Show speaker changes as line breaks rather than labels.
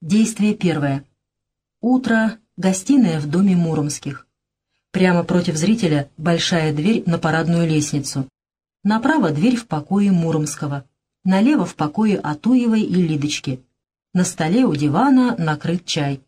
Действие первое. Утро. Гостиная в доме Муромских. Прямо против зрителя большая дверь на парадную лестницу. Направо дверь в покое Муромского. Налево в покое Атуевой и Лидочки. На столе у дивана накрыт чай.